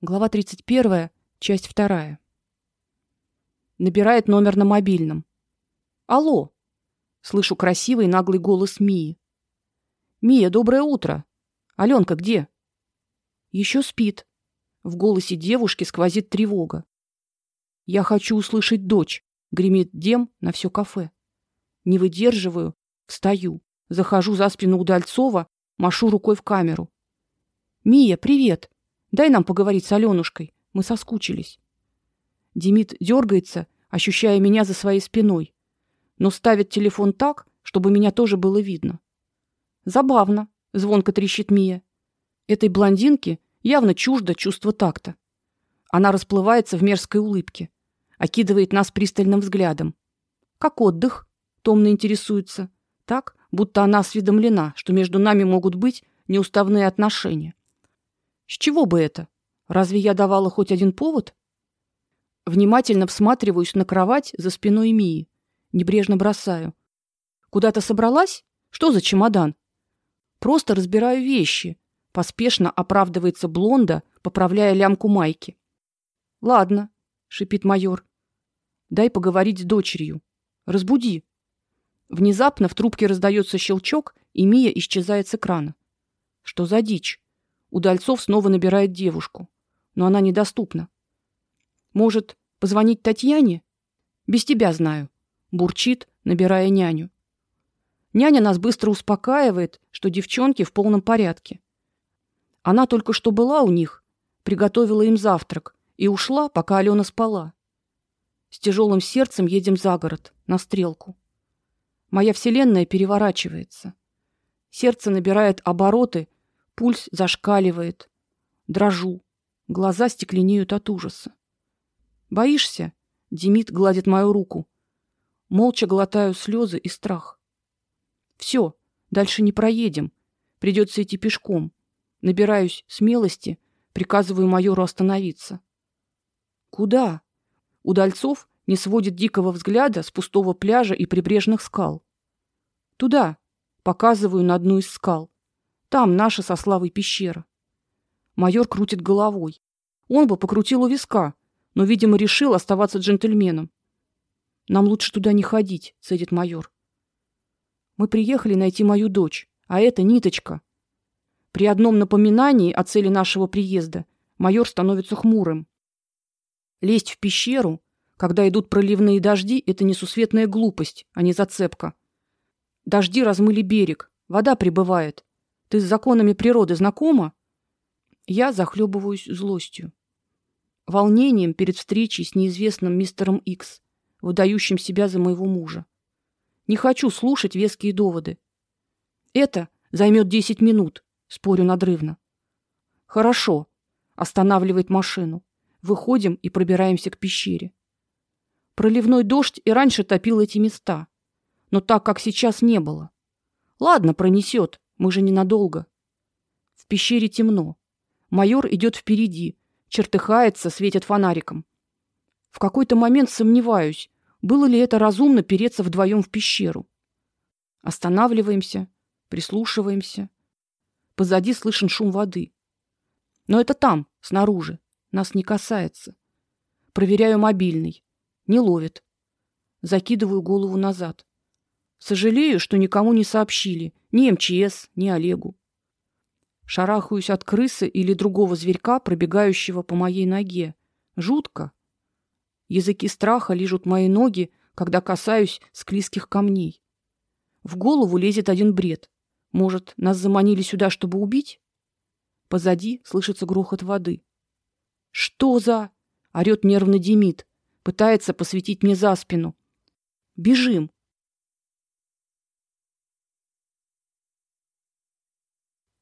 Глава 31, часть 2. Набирает номер на мобильном. Алло. Слышу красивый наглый голос Мии. Мия, доброе утро. Алёнка где? Еще спит. В голосе девушки сквозит тревога. Я хочу услышать дочь, гремит Дем на все кафе. Не выдерживаю, встаю, захожу за спину Удальцова, машу рукой в камеру. Мия, привет. Дай нам поговорить с Алёнушкой. Мы соскучились. Демид дергается, ощущая меня за своей спиной, но ставит телефон так, чтобы меня тоже было видно. Забавно, звонко трещит Мия. Этой блондинке явно чуждо чувство такта. Она расплывается в мерзкой улыбке, окидывает нас пристальным взглядом. Как отдых? Томно интересуется, так, будто она осведомлена, что между нами могут быть неуставные отношения. С чего бы это? Разве я давала хоть один повод? Внимательно всматриваюсь на кровать за спиной Мии, небрежно бросаю. Куда-то собралась? Что за чемодан? Просто разбираю вещи, поспешно оправдывается блонда, поправляя лямку майки. Ладно, шипит майор. Дай поговорить с дочерью. Разбуди. Внезапно в трубке раздается щелчок, и Мия исчезает с экрана. Что за дичь? Удальцов снова набирает девушку, но она недоступна. Может, позвонить Татьяне? Без тебя знаю, бурчит, набирая няню. Няня нас быстро успокаивает, что девчонки в полном порядке. Она только что была у них, приготовила им завтрак и ушла, пока Алена спала. С тяжелым сердцем едем за город, на стрелку. Моя вселенная переворачивается. Сердце набирает обороты, Пульс зашкаливает. Дрожу. Глаза стекленеют от ужаса. Боишься? Демид гладит мою руку. Молча глотаю слезы и страх. Все, дальше не проедем. Придется идти пешком. Набираюсь смелости, приказываю майору остановиться. Куда? Удальцов не сводит дикого взгляда с пустого пляжа и прибрежных скал. Туда, показываю на одну из скал. Там наша со Славой пещера. Майор крутит головой. Он бы покрутил у виска, но, видимо, решил оставаться джентльменом. Нам лучше туда не ходить, цедит майор. Мы приехали найти мою дочь, а это ниточка. При одном напоминании о цели нашего приезда майор становится хмурым. Лезть в пещеру, когда идут проливные дожди, это несусветная глупость, а не зацепка. Дожди размыли берег, вода прибывает. Ты с законами природы знакома? Я захлебываюсь злостью, волнением перед встречей с неизвестным мистером Икс, выдающим себя за моего мужа. Не хочу слушать веские доводы. Это займет десять минут, спорю надрывно. Хорошо, останавливает машину. Выходим и пробираемся к пещере. Проливной дождь и раньше топил эти места, но так как сейчас не было. Ладно, пронесет. Мы же ненадолго. В пещере темно. Майор идет впереди, чертыхается, светит фонариком. В какой-то момент сомневаюсь, было ли это разумно переться вдвоем в пещеру. Останавливаемся, прислушиваемся. Позади слышен шум воды. Но это там, снаружи, нас не касается. Проверяю мобильный. Не ловит. Закидываю голову назад. Сожалею, что никому не сообщили, ни МЧС, ни Олегу. Шарахаюсь от крысы или другого зверька, пробегающего по моей ноге. Жутко. Языки страха лижут мои ноги, когда касаюсь склизких камней. В голову лезет один бред. Может, нас заманили сюда, чтобы убить? Позади слышится грохот воды. Что за? орёт нервно Демид, пытается посветить мне за спину. Бежим.